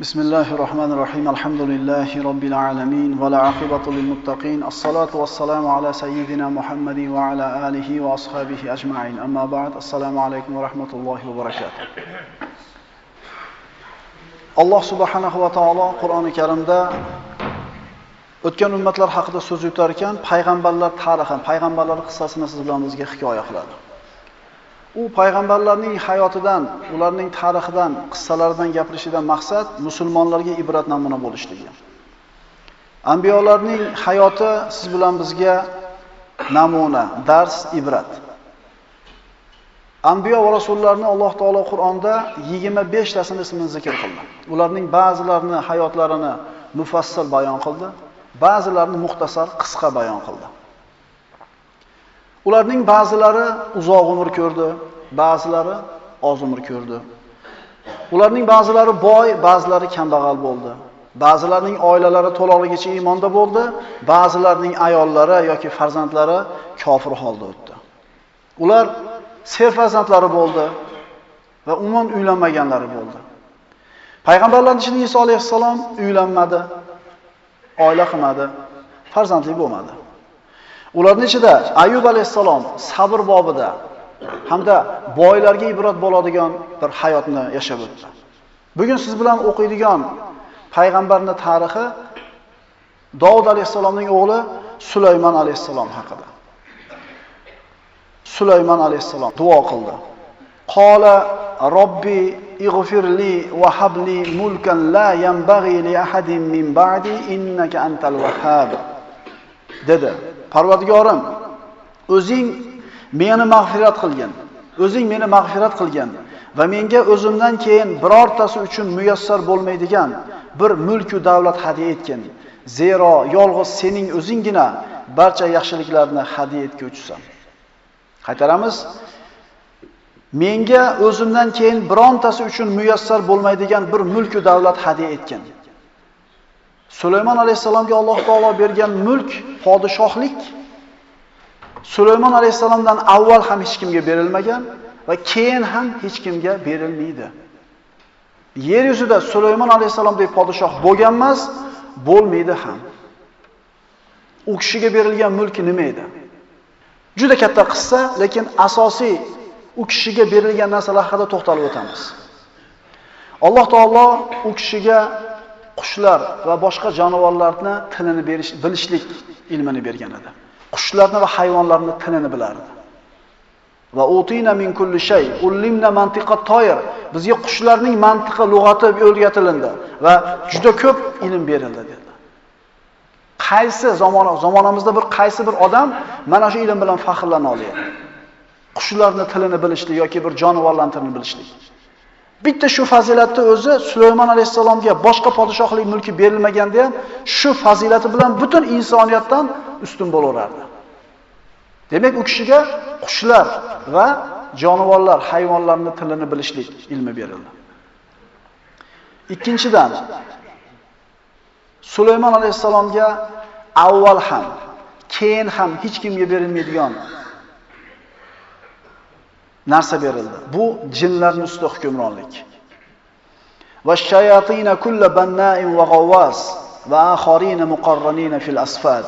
بسم الله الرحمن الرحيم الحمد لله رب العالمين ولا عاقبة للمتقين الصلاة والسلام على سيدنا محمد وعلى آله وأصحابه أجمعين أما بعد السلام عليكم ورحمة الله وبركاته alloh subhanahu va taolo qur'oni karimda o'tgan ummatlar haqida so'z yutar ekan payg'ambarlar tarixi payg'ambarlar qissasini siz bilan bizga hikoya qiladi U payg'ambarlarning hayotidan ularning tarixidan qissalaridan gapirishidan maqsad musulmonlarga ibrat namuna bo'lishligi Anbiyolarning hayoti siz bilan bizga namuna dars ibrat Anbiyo va rasullarni Alloh taolo Qur'onda 25 tasini ismini zikr qildi. Ularning ba'zilarini hayotlarini mufassal bayon qildi, ba'zilarini muxtasar qisqa bayon qildi. Ularning ba'zilari uzoq umr ko'rdi, ba'zilari oz umr ko'rdi. Ularning ba'zilari boy, ba'zilari kambag'al bo'ldi. Ba'zilarining oilalari to'liqligicha iymonda bo'ldi, ba'zilarining ayollari yoki farzandlari kofir holda o'tdi. Ular ser farzandlari bo'ldi va umuman uylanmaganlari bo'ldi. Payg'ambarlar ichida Iso alayhissalom uylanmadi, oila qilmadi, farzandli bo'lmadi. Ularning ichida Ayub alayhissalom sabr bobida hamda boylarga ibrat bo'ladigan bir hayotni yashab o'tdi. Bugun siz bilan o'qiydigan payg'ambarning tarixi Davud alayhissalomning o'g'li Sulaymon alayhissalom haqida. Sulaymon alayhissalom duo qildi. Qola robbi ighfirli va habli mulkan la yanbaghi li ahadin min ba'di innaka antal wahhab. dedi. Parvardigorim, o'zing meni mag'firat qilgin. O'zing meni mag'firat qilgin va menga o'zimdan keyin birortasi uchun muyassar bo'lmaydigan bir mulk va davlat hadya etgin. Zero yolg'iz sening o'zinggina barcha yaxshiliklarni hadya etguvchisan. Qaytaramiz. Menga o'zimdan keyin birontasi uchun muyassar bo'lmaydigan bir mulk va davlat hadya etgin. Sulaymon alayhisalomga Alloh taolo bergan mulk, podshohlik Sulaymon alayhisalomdan avval ham hech kimga berilmagan va keyin ham hech kimga berilmaydi. Yer yuzida Sulaymon alayhisalomdek podshoh bo'lgan emas, bo'lmaydi ham. U kishiga berilgan mulk nima edi? Juda katta qissa, lekin asosiy u kishiga berilgan narsalar haqida to'xtalib o'tamiz. Alloh taolo u kishiga qushlar va boshqa jonivorlarni tilini berish, bilishlik ilmini bergan edi. Qushlarni va hayvonlarni tilini bilardi. Va utina min kulli shay, ullimna mantiqa toyir. Bizga qushlarning mantiqi, lug'ati o'rgatilindi va juda ko'p ilm berildi dedi. Qaysi zamon zamonamizda bir qaysi bir odam mana shu ilm bilan faxrlana oladi? Qushlarning tilini bilishlik yoki bir jonivorlarning tilini bilishlik. Bitta shu fazilatni o'zi Sulaymon alayhisalomga boshqa podshohlik mulki berilmaganda ham shu fazilati bilan butun insoniyatdan ustun bo'laverardi. Demak, u kishiga qushlar va jonivorlar, hayvonlarning tilini bilishlik ilmi berildi. Ikkinchidan, Sulaymon alayhisalomga avval ham, keyin ham hech kimga berilmaydigan narsa berildi. Bu jinlarning ustida hukmronlik. Va shayatina kulla banna'in va g'awwas va akharina muqarranina fil asfad.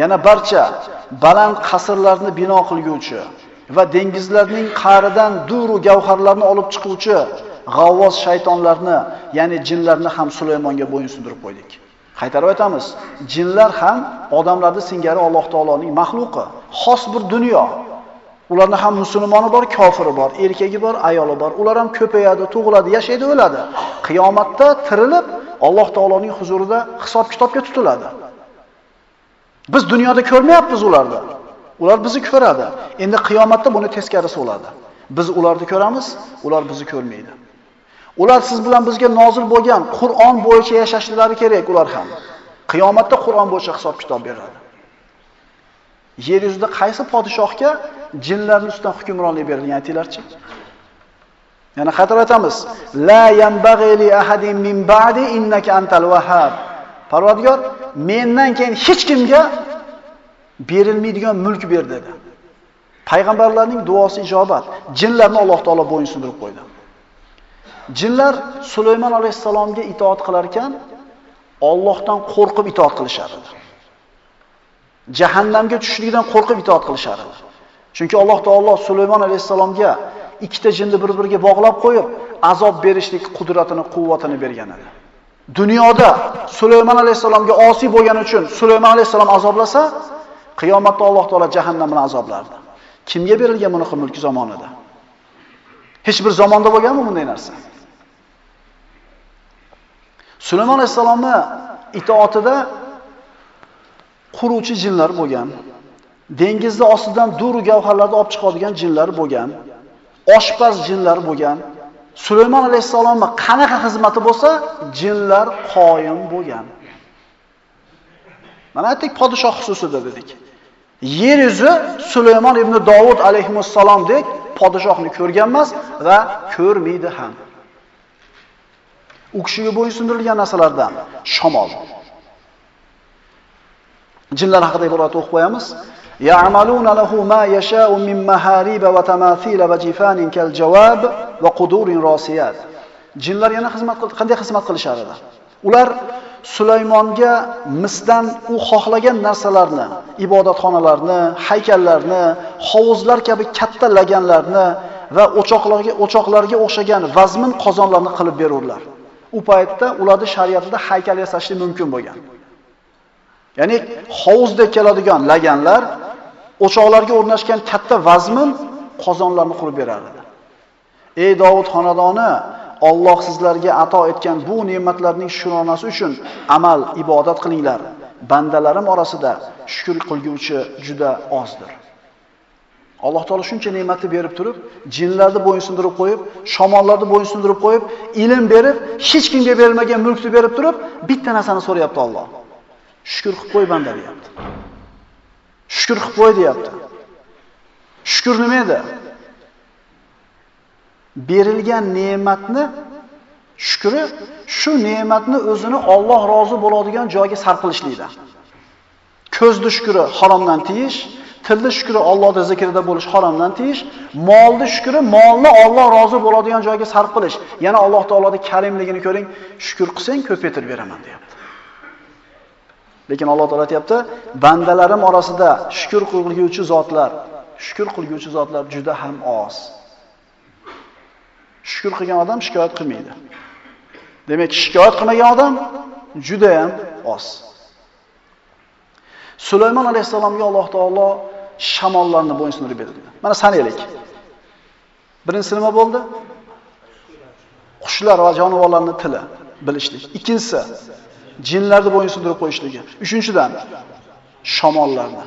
Yana barcha baland qasrlarni bino qilguvchi va dengizlarning qa'ridan duru gavharlarni olib chiquvchi g'avvos shaytonlarni, ya'ni jinlarni ham Sulaymonga bo'yin sundirib qo'ydik. Qaytarib aytamiz, jinlar ham odamlarning singari Alloh taoloning maxluqi, xos bir dunyo. Ularni ham musulmoni bor, kofiri bor, erkagi bor, ayoli bor. Ular ham ko'payadi, tug'iladi, yashaydi, o'ladi. Qiyomatda tirilib Alloh taoloning huzurida hisob-kitobga tutiladi. Biz dunyoda ko'rmayapmiz ularni. Ular bizni ko'radi. Endi qiyomatda buni teskarisi bo'ladi. Biz ularni ko'ramiz, ular bizni ko'rmaydi. Ular siz bilan bizga nozil bo'lgan Qur'on bo'yicha yashashlari kerak ular ham. Qiyomatda Qur'on bo'yicha hisob-kitob beradi. Yer yuzida qaysi podshohga jinlarning ustidan hukmronlik berilgan aytinglarchi? Yana qaytarib aytamiz. La yanbaghi li ahadin min ba'di innaka antal wahhab. Parvardigor mendan keyin hech kimga berilmaydigan mulk ber dedi. Payg'ambarlarning duosi ijobat. Jinlarni Alloh taolo bo'yinsundirib qo'ydi. Jinlar Sulaymon alayhisalomga itoat qilar ekan, Allohdan qo'rqib itoat qilishar edi. Jahannamga tushishlikdan qo'rqib itoat qilishar edi. Chunki Alloh taolo Sulaymon alayhisalomga ikkita jinni bir-biriga bog'lab qo'yib, azob berishlik qudratini, quvvatini bergan edi. Dunyoda Sulaymon alayhisalomga osiy bo'lgani uchun Sulaymon alayhisalom azoblasa, qiyomatda Alloh taolo jahannam bilan azoblardi. Kimga berilgan bunaqa mulk zamonida? Hech bir zamonda bo'lganmi bunday narsa? Sulaymon alayhisalomni itoatida quruvchi jinlar bo'lgan. dengizni ostidan duru gavharlarni olib chiqadigan jinlar bo'lgan. Oshpaz jinlar bo'lgan. Sulaymon alayhisalomga qanaqa xizmati bo'lsa, jinlar qoyim bo'lgan. Mana aytdik podshoh xususida dedik. Yer yuzi Sulaymon ibn Davud alayhissalomdek podshohni ko'rgan emas va ko'rmaydi ham. U kishiga bo'ysundirilgan narsalardan shamol. Jinlar haqida iborat o'qib qo'yamiz. Ya'maluna lahu ma yasha'u min mahariba va tamathila va jifanin kal jawab va qudurin rosiyat. Jinlar yana xizmat qanday xizmat qilishar edi? Ular Sulaymonga misdan u xohlagan narsalarni, ibodatxonalarni, haykallarni, hovuzlar kabi katta laganlarni va o'choqlarga o'choqlarga o'xshagan vazmin qozonlarni qilib berurlar. U paytda ularni shariatida haykal yasashli mumkin bo'lgan. Ya'ni hovuzdek keladigan laganlar o'choqlarga o'rnashgan katta vazmin qozonlarni qurib berardi. Ey Davud xonadoni, Alloh sizlarga ato etgan bu ne'matlarning shukronasi uchun amal, ibodat qilinglar. Bandalarim orasida shukr qilguvchi juda ozdir. Alloh taolo shuncha ne'matni berib turib, jinlarni bo'yinsundirib qo'yib, shamollarni bo'yinsundirib qo'yib, ilm berib, hech kimga berilmagan mulkni berib turib, bitta narsani so'rayapti Alloh. Shukr qilib qo'y banda deyapti. Shukr qilib qo'y deyapti. Shukr nima edi? berilgan ne'matni shukri shu ne'matni o'zini Alloh rozi bo'ladigan joyga sarf qilishlikda. Ko'zni shukri haromdan tiyish, tilni shukri Allohning zikrida bo'lish haromdan tiyish, molni shukri molni Alloh rozi bo'ladigan joyga sarf qilish. Yana Alloh taoloning karimligini ko'ring, shukr qilsang ko'paytirib beraman deyapti. Lekin Alloh taolo aytayapti, bandalarim orasida shukr qilguvchi zotlar, shukr qilguvchi zotlar juda ham oz. Shukr qilgan odam shikoyat qilmaydi. Demak, shikoyat qilmagan odam juda ham oz. Sulaymon alayhisalomga Alloh taolo shamollarni bo'ysundirib berdi. Mana sanaylik. Birinchisi nima bo'ldi? Qushlar va jonivorlarning tili bilishlik. Ikkinchisi jinlarni bo'yinsundirib qo'yishligi. Uchinchidan shamollarni.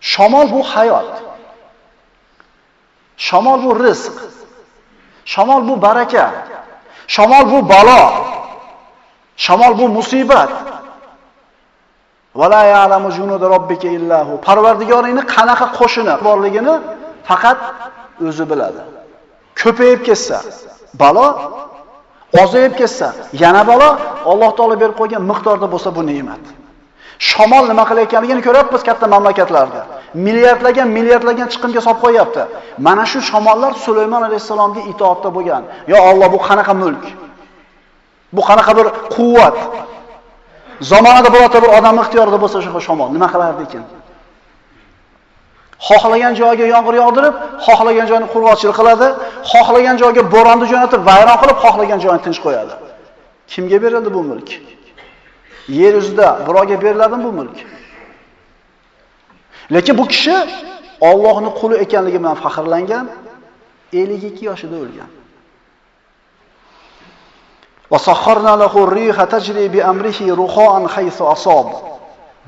Shamol bu hayot. Shamol bu rizq. Shamol bu baraka. Shamol bu balo. Shamol bu musibat. Vala ya'lamu junuda robbika illahu. Parvardigoringni qanaqa qo'shini borligini faqat o'zi biladi. Ko'payib ketsa balo, ozayib ketsa yana balo Alloh taolo berib qo'ygan miqdorda bo'lsa bu ne'mat. Shamol nima qilayotganligini ko'ryapmiz katta mamlakatlarda. Milliardlagan, milliardlagan chiqimga solib qo'yapti. Mana shu shamollar Sulaymon alayhisalomga itoatda bo'lgan. Yo Alloh bu qanaqa mulk? Bu qanaqa bir quvvat? Zamonada birorta bir odam ixtiyorida bo'lsa shu shamol nima qilardi ekan? Xohlagan joyga yomg'ir yog'dirib, xohlagan joyni qurg'oqchilik qiladi, xohlagan joyga bo'ronni jo'natib, vayron qilib, xohlagan joyni tinch qo'yadi. Kimga berildi bu mulk? Yer yuzida birovga beriladimi bu mulk? Lekin bu kishi Allohning quli ekanligi bilan faxrlangan, 52 yoshida o'lgan. Va sahharna lahu riha tajri bi amrihi ruhan haythu asab.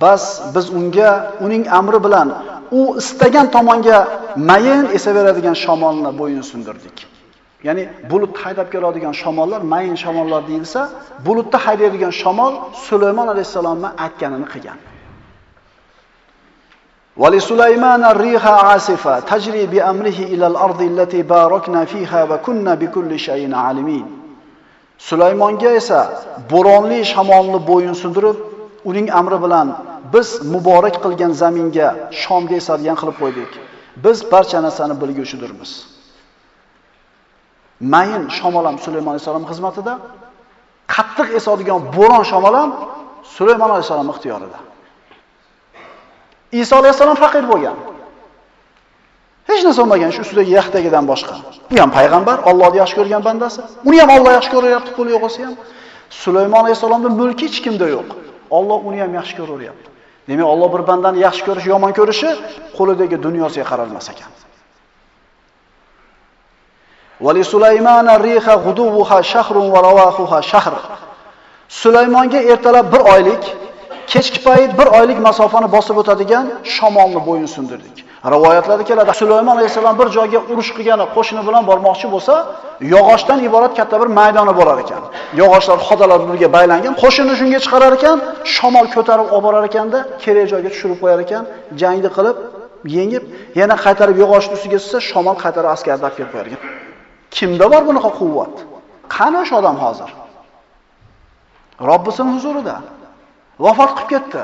Bas biz unga uning amri bilan u istagan tomonga mayin esaveradigan shamolni bo'yin sundirdik. Ya'ni bulut haydab keladigan shamollar mayin shamollar deyilsa, bulutda haydaydigan shamol Sulaymon alayhisolamning aytganini qilgan. ولسليمان الريح عاصفة تجري بأمره إلى الأرض التي باركنا فيها وكنا بكل شيء عالمين Sulaymonga esa bo'ronli shamolni bo'yin sundirib, uning amri bilan biz muborak qilgan zaminga Shomga esadigan qilib qo'ydik. Biz barcha narsani bilguvchidirmiz. mayin shamol ham Sulaymon alayhisalom xizmatida, qattiq esadigan bo'ron shamol ham Sulaymon alayhisalom ixtiyorida. Iso alayhisalom faqir bo'lgan. Hech narsa olmagan shu ustidagi yaxtagidan boshqa. U ham payg'ambar, Allohni yaxshi ko'rgan bandasi. Uni ham Alloh yaxshi ko'ryapti, puli yo'q bo'lsa ham. Sulaymon alayhisalomning mulki hech kimda yo'q. Alloh uni ham yaxshi ko'raveryapti. Demak, Alloh bir bandani yaxshi ko'rish, yomon ko'rishi qo'lidagi dunyosiga qaralmas ekan. Vali Sulaymana riha ghuduha shahrun va rawahuha shahr. Sulaymonga ertalab bir oylik, kechki payt bir oylik masofani bosib o'tadigan shamolni bo'yinsundirdik. Rivoyatlarda keladi, Sulaymon alayhisalom bir joyga urush qilgani qo'shini bilan bormoqchi bo'lsa, yog'ochdan iborat katta bir maydoni bo'lar ekan. Yog'ochlar xodalar birga baylangan, qo'shinni shunga chiqarar ekan, shamol ko'tarib olib borar ekanda, kerak joyga tushirib qo'yar ekan, jangni qilib, yengib, yana qaytarib yog'ochni ustiga tushsa, shamol qaytarib askarni olib kelib qo'yar ekan. Kimda bor bunaqa quvvat? Qani o'sha odam hozir? Robbisining huzurida. Vafot qilib ketdi.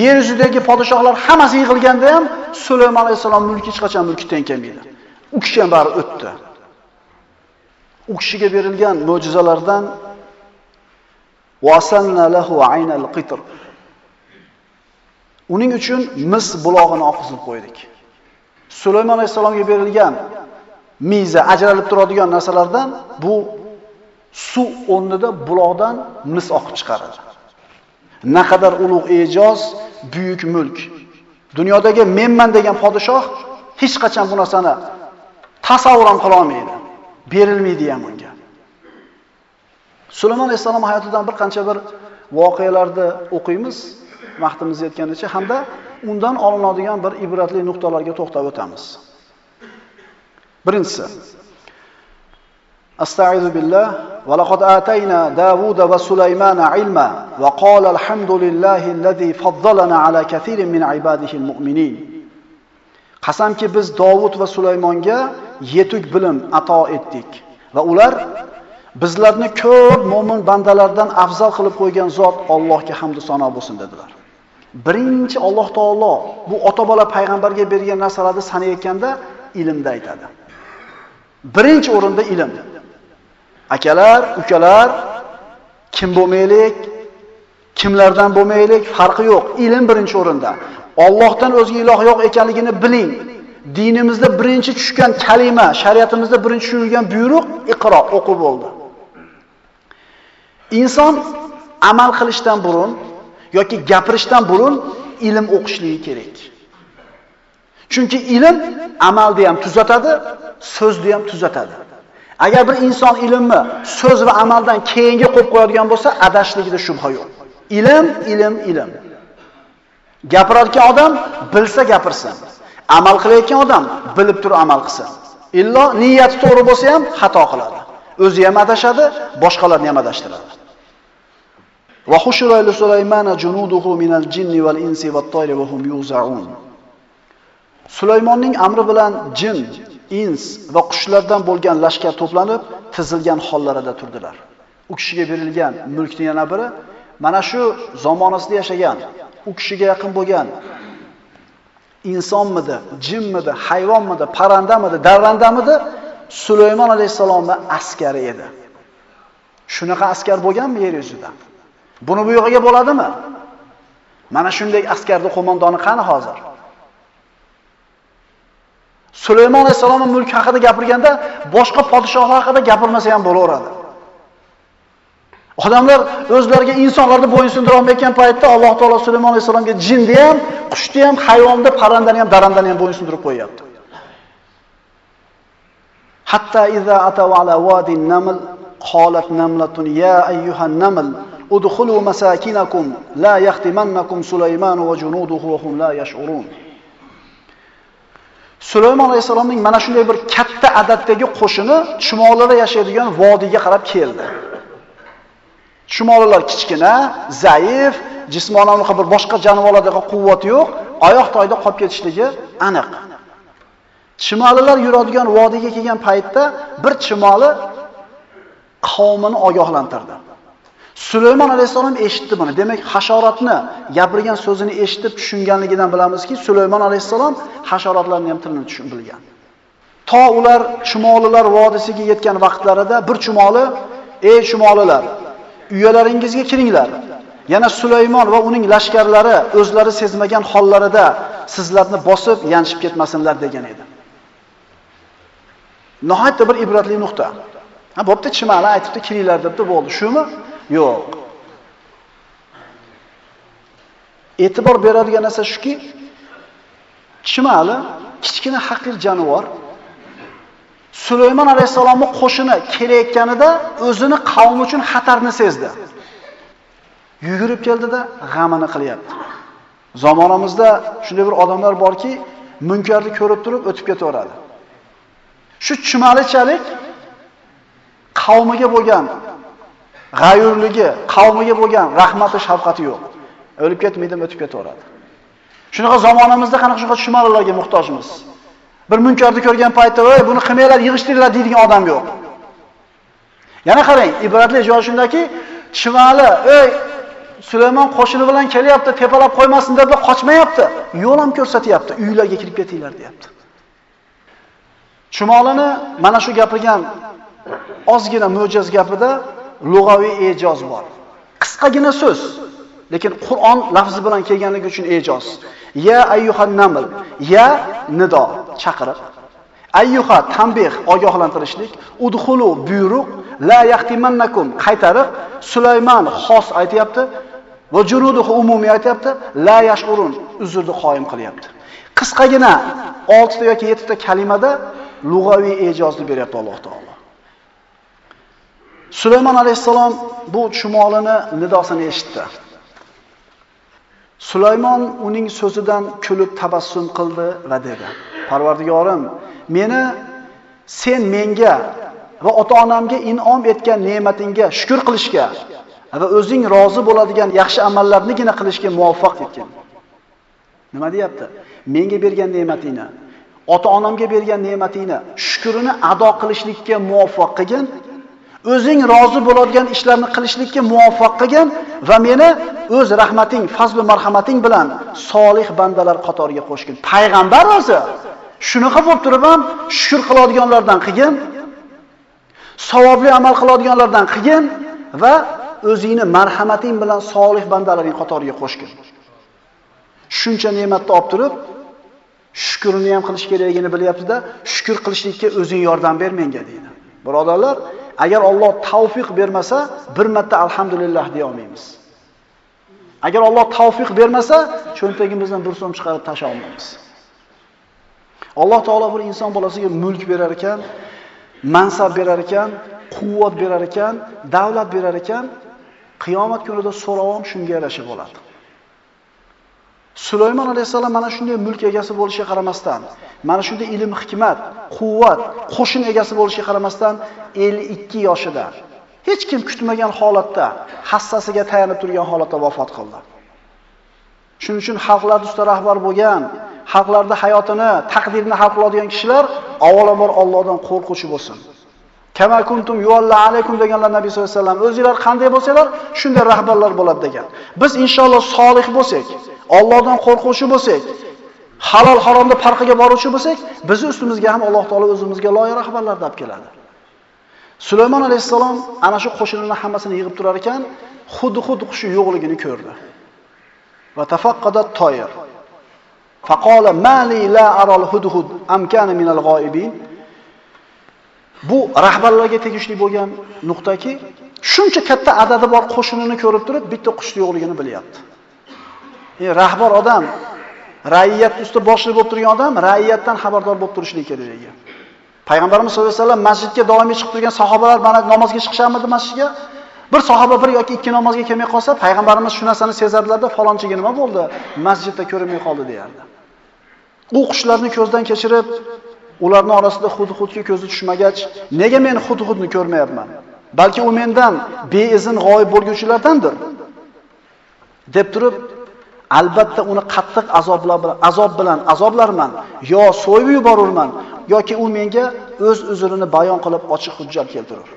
Yer yuzidagi podshohlar hammasi yig'ilganda ham Sulaymon alayhisalom mulki hech qachon mulki teng kelmaydi. U kishi ham bari o'tdi. U kishiga berilgan mo'jizalardan wasanna lahu aynal qitr. Uning uchun mis bulog'ini oqizib qo'ydik. Sulaymon alayhisalomga berilgan miza ajralib turadigan narsalardan bu suv o'rnida buloqdan mis oqib chiqaradi. Naqadar ulug' e'joz, buyuk mulk. Dunyodagi menman degan podshoh hech qachon bu narsani tasavvur ham qila olmaydi. Berilmaydi ham unga. Sulaymon alayhisalom hayotidan bir qancha bir voqealarni o'qiymiz vaqtimiz yetganicha hamda undan olinadigan bir ibratli nuqtalarga to'xtab o'tamiz. Birinchisi Astagfiru بالله ولقد آتينا داود وسليمان علما وقال الحمد لله الذي فضلنا على كثير من عباده المؤمنين. Qasamki biz Davud va Sulaymonga yetuk bilim ato etdik va ular bizlarni ko'p mo'min bandalardan afzal qilib qo'ygan zot Allohga hamd sano bo'lsin dedilar. Birinchi Alloh taolo bu ota-bola payg'ambarga bergan narsalarni sanayotganda ilmda aytadi. Birinchi o'rinda ilm. Akalar, ukalar, kim bo'lmaylik, kimlardan bo'lmaylik, farqi yo'q. Ilm birinchi o'rinda. Allohdan o'zga iloh yo'q ekanligini biling. Dinimizda birinchi tushgan kalima, shariatimizda birinchi tushirilgan buyruq iqro, o'qib bo'ldi. Inson amal qilishdan burun yoki gapirishdan burun ilm o'qishligi kerak. Chunki ilm amalni ham tuzatadi, so'zni ham tuzatadi. Agar bir inson ilmni so'z va amaldan keyinga qo'yib qo'yadigan bo'lsa, adashligida shubha yo'q. Ilm, ilm, ilm. Gapiradigan odam bilsa gapirsin. Amal qilayotgan odam bilib turib amal qilsin. Illo niyati to'g'ri bo'lsa ham xato qiladi. O'zi ham adashadi, boshqalarni ham adashtiradi. Va hushira li Sulaymana junuduhu minal jinni wal insi wat tayri wa hum yuzaun. Sulaymonning amri bilan jin, ins va qushlardan bo'lgan lashkar to'planib, tizilgan hollarida turdilar. U kishiga berilgan mulkning yana biri mana shu zamonasida yashagan, u kishiga yaqin bo'lgan insonmidi, jinmidi, hayvonmidi, parrandamidi, darrandamidi Sulaymon alayhisalomning askari edi. Shunaqa askar bo'lganmi yer yuzida? Buni bu yo'g'iga bo'ladimi? Mana shunday askarni qo'mondoni qani hozir? Sulaymon alayhisolamning mulki haqida gapirganda boshqa podshohlar haqida gapirmasa ham bo'laveradi. Odamlar o'zlariga insonlarni bo'yinsindirib olmayotgan paytda Alloh taolo Sulaymon alayhisolamga jinni ham, qushni ham, hayvonni, parrandani ham, darandani ham bo'yinsindirib qo'yyapti. Hatta iza ataw ala wadi naml qalat namlatun ya ayyuhan naml udkhulu masakinakum la yahtimannakum Sulaymon va junuduhu wa hum la yash'urun. Sulaymon alayhisolamning mana shunday bir katta adatdagi qo'shini chumollarda yashaydigan vodiyga qarab keldi. Chumollar kichkina, zaif, jismonan bir boshqa jonivorlardagi quvvati yo'q, oyoq toyda qolib ketishligi aniq. Chimolilar yuradigan vodiyga kelgan paytda bir chimoli qavmini ogohlantirdi. Sulaymon alayhisalom eshitdi buni. Demak, hasharotni gapirgan so'zini eshitib tushunganligidan bilamizki, Sulaymon alayhisalom hasharotlarni ham tilini tushun bilgan. To ular chumolilar vodisiga yetgan vaqtlarida bir chumoli, "Ey chumolilar, uyalaringizga kiringlar. Yana Sulaymon va uning lashkarlari o'zlari sezmagan hollarida sizlarni bosib, yanchib ketmasinlar" degan edi. Nihoyatda bir ibratli nuqta. Ha, bo'pti, chimali aytibdi, kiringlar debdi, bo'ldi. Shumi? Yo'q. E'tibor beradigan narsa shuki, chimali kichkina haqir jonivor Sulaymon alayhisolamning qo'shini kelayotganida o'zini qavm uchun xatarni sezdi. Yugurib keldida g'amini qilyapti. Zamonamizda shunday bir odamlar borki, munkarni ko'rib turib o'tib ketaveradi. Shu chimalichalik qavmiga bo'lgan g'ayurligi, qavmiga bo'lgan rahmati, shafqati yo'q. O'lib ketmaydi, o'tib ketaveradi. Shunaqa zamonamizda qanaqa shunaqa chumalilarga muhtojmiz. Bir munkarni ko'rgan paytda, "Voy, buni qilmanglar, yig'ishtiringlar" deydigan odam yo'q. Yana qarang, ibratli joy shundaki, chimali, "Ey, Sulaymon qo'shini bilan kelyapti, tepalab qo'ymasin" deb qochmayapti. Yo'l ham ko'rsatyapti, uylarga kirib ketinglar, deyapti. Chumolini mana shu gapirgan ozgina mo'jiz gapida lug'aviy e'joz bor. Qisqagina so'z, lekin Qur'on lafzi bilan kelganligi uchun e'joz. Ya ayyuhan naml, ya nido, chaqiriq. Ayyuha tanbih, ogohlantirishlik, udkhulu buyruq, la yahtimannakum qaytariq, Sulaymon xos aytayapti va junuduhu umumiy aytayapti, la yashurun uzrni qoyim qilyapti. Qisqagina 6 ta yoki 7 ta kalimada lug'aviy e'jozni beryapti Alloh taolo. Sulaymon alayhisalom bu chumolini nidosini eshitdi. Sulaymon uning so'zidan kulib tabassum qildi va dedi: "Parvardigorim, meni sen menga va ota-onamga in'om etgan ne'matingga shukr qilishga va o'zing rozi bo'ladigan yaxshi amallarnigina qilishga muvaffaq etgin." Nima deyapti? Menga bergan ne'matingni, ota-onamga bergan ne'matingni shukrini ado qilishlikka muvaffaq qilgin o'zing rozi bo'ladigan ishlarni qilishlikka muvaffaq qilgin va meni o'z rahmating, fazl marhamating bilan solih bandalar qatoriga qo'shgin. Payg'ambar o'zi shunaqa bo'lib turib ham shukr qiladiganlardan qilgin, savobli amal qiladiganlardan qilgin va o'zingni marhamating bilan solih bandalaring qatoriga qo'shgin. Shuncha ne'matni olib turib, shukrini ham qilish kerakligini bilyapti-da, shukr qilishlikka o'zing yordam ber menga deydi. Birodarlar, agar Alloh tavfiq bermasa, bir marta alhamdulillah deya olmaymiz. Agar Alloh tavfiq bermasa, cho'ntagimizdan bir so'm chiqarib tasha olmaymiz. Alloh taolo bir inson bolasiga mulk berar ekan, mansab berar ekan, quvvat berar ekan, davlat berar ekan, qiyomat kunida so'ravom shunga yarasha bo'ladi. Sulaymon alayhisalom mana shunday mulk egasi bo'lishiga qaramasdan, mana shunday ilm, hikmat, quvvat, qo'shin egasi bo'lishiga qaramasdan 52 yoshida hech kim kutmagan holatda, hassasiga tayanib turgan holatda vafot qildi. Shuning uchun xalqlar ustida rahbar bo'lgan, xalqlarda hayotini, taqdirini hal qiladigan kishilar avvalambor Allohdan qo'rquvchi bo'lsin. Kama kuntum yualla alaykum deganlar Nabiy sollallohu alayhi vasallam o'zingizlar qanday bo'lsalar, shunday rahbarlar bo'ladi degan. Biz inshaalloh solih bo'lsak, Allohdan qo'rquvchi bo'lsak, halol haromni farqiga boruvchi bo'lsak, bizni ustimizga ham Alloh taolo o'zimizga loyiq rahbarlar deb keladi. Sulaymon alayhisalom ana shu qo'shinlarning hammasini yig'ib turar ekan, xuddi-xud qushi yo'qligini ko'rdi. Va tafaqqada toyir. Faqala mali la aral hudhud am kana min al-g'oibin. Bu rahbarlarga tegishli bo'lgan nuqtaki, shuncha katta adadi bor qo'shinini ko'rib turib, bitta qushning yo'qligini bilyapti. Rahbar odam, ra'iyat usti boshliq bo'lib turgan odam ra'iyatdan xabardor bo'lib turishligi kerak. Payg'ambarimiz sollallohu alayhi vasallam masjidga doimiy chiqib turgan sahobalar mana namozga chiqishamidi masjidga? Bir sahoba bir yoki ikki namozga kelmay qolsa, payg'ambarimiz shu narsani sezardilarda, falonchiga nima bo'ldi? Masjidda ko'rinmay qoldi deyardi. U qushlarni ko'zdan kechirib, ularning orasida hudhudga ko'zi tushmagach, nega men hudhudni ko'rmayapman? Balki u mendan beizn g'oyib bo'lguvchilardandir. deb turib albatta uni qattiq azoblar bilan azob bilan azoblarman yo so'yib yuborurman yoki u menga o'z uzrini bayon qilib ochiq hujjat keltirur.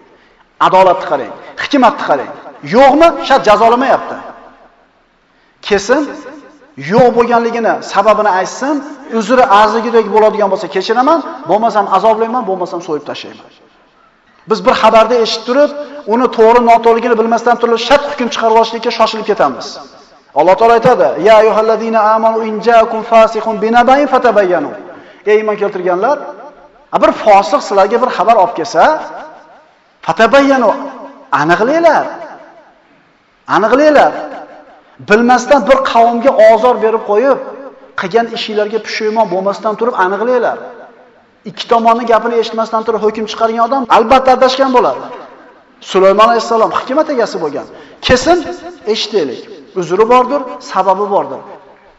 Adolatni qarang, hikmatni qarang. Yo'qmi? Shart jazolamayapti. Kesin yo'q bo'lganligini sababini aytsin, uzri arzigidek bo'ladigan bo'lsa kechiraman, bo'lmasam azoblayman, bo'lmasam so'yib tashlayman. Biz bir xabarda eshitib turib, uni to'g'ri noto'g'riligini bilmasdan turib shart hukm chiqarib olishlikka shoshilib ketamiz. Alloh taolay aytadi: "Ya ayyuhallazina amanu in ja'akum fasiqun binaba'in fatabayyanu." Ey iymon keltirganlar, bir fosiq sizlarga bir xabar olib kelsa, fatabayyanu aniqlanglar. Aniqlanglar. Bilmasdan bir qavmga ozor berib qo'yib, qilgan ishinglarga pushaymon bo'lmasdan turib aniqlanglar. Ikki tomonni gapini eshitmasdan turib hukm chiqargan odam albatta adashgan bo'ladi. Sulaymon alayhisalom hikmat egasi bo'lgan. Kesin eshitaylik. uzri bordir, sababi bordir.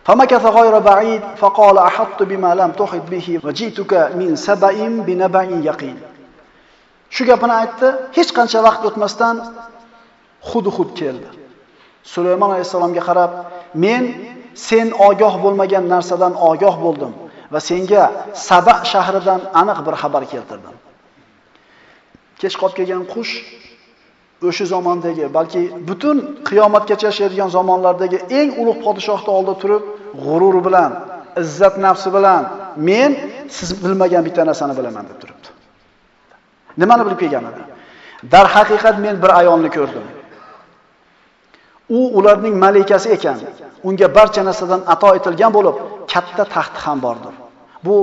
Famakatha ghayra ba'id faqala ahattu bima lam tuhit bihi va jituka min sab'in bi naba'in yaqin. Shu gapini aytdi, hech qancha vaqt o'tmasdan hudhud keldi. Sulaymon alayhisalomga qarab, men sen ogoh bo'lmagan narsadan ogoh bo'ldim va senga Saba shahridan aniq bir xabar keltirdim. Kech qop kelgan qush o'sha zamondagi, balki butun qiyomatgacha yashaydigan zamonlardagi eng ulug' podshohning oldida turib, g'urur bilan, izzat nafsi bilan men siz bilmagan bitta narsani bilaman deb turibdi. Nimani bilib kelgan edi? Dar haqiqat men bir ayolni ko'rdim. U ularning malikasi ekan. Unga barcha narsadan ato etilgan bo'lib, katta taxti ham bordir. Bu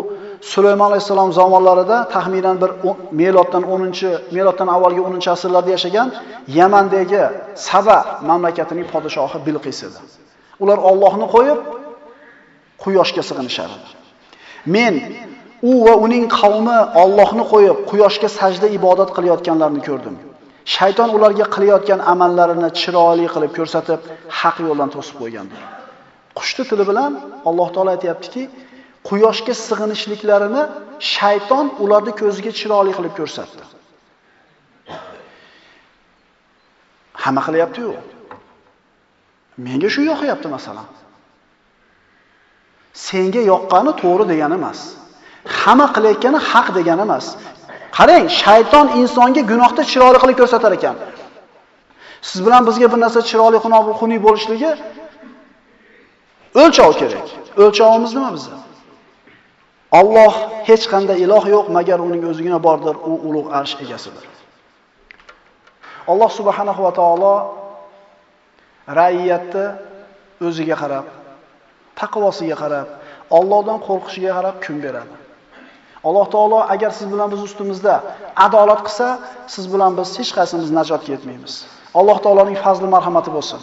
Sulaymon alayhisalom zamonlarida taxminan bir meloddan 10-chi, meloddan avvalgi 10-asrlarda yashagan Yamandagi Saba mamlakatining podshohi Bilqis edi. Ular Allohni qo'yib quyoshga sig'inishardi. Men u va uning qavmi Allohni qo'yib quyoshga sajda ibodat qilayotganlarni ko'rdim. Shayton ularga qilayotgan amallarini chiroyli qilib ko'rsatib, haq yo'ldan to'sib qo'ygandir. Qushni tili bilan Alloh taolo aytayaptiki, quyoshga sig'inishliklarini shayton ularni ko'ziga chiroyli qilib ko'rsatdi. Hamma qilyapti-yu. Menga shu yoqyapti masalan. Senga yoqqani to'g'ri degani emas. Hamma qilayotgani haq degani emas. Qarang, shayton insonga gunohni chiroyli qilib ko'rsatar ekan. Siz bilan bizga bir narsa chiroyli xunuk bo'lishligi o'lchov kerak. O'lchovimiz nima bizda? Alloh hech qanday iloh yo'q, magar uning o'zigina bordir, u ulug' arsh egasidir. Alloh subhanahu va taolo ra'iyatni o'ziga qarab, taqvosiga qarab, Allohdan qo'rqishiga qarab kun beradi. Alloh taolo agar siz bilan biz ustimizda adolat qilsa, siz bilan biz hech qaysimiz najotga yetmaymiz. Alloh taoloning fazli marhamati bo'lsin.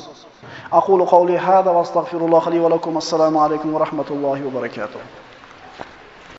Aqulu qawli hada va astagfirulloh li va lakum assalomu alaykum va rahmatullohi va barakatuh.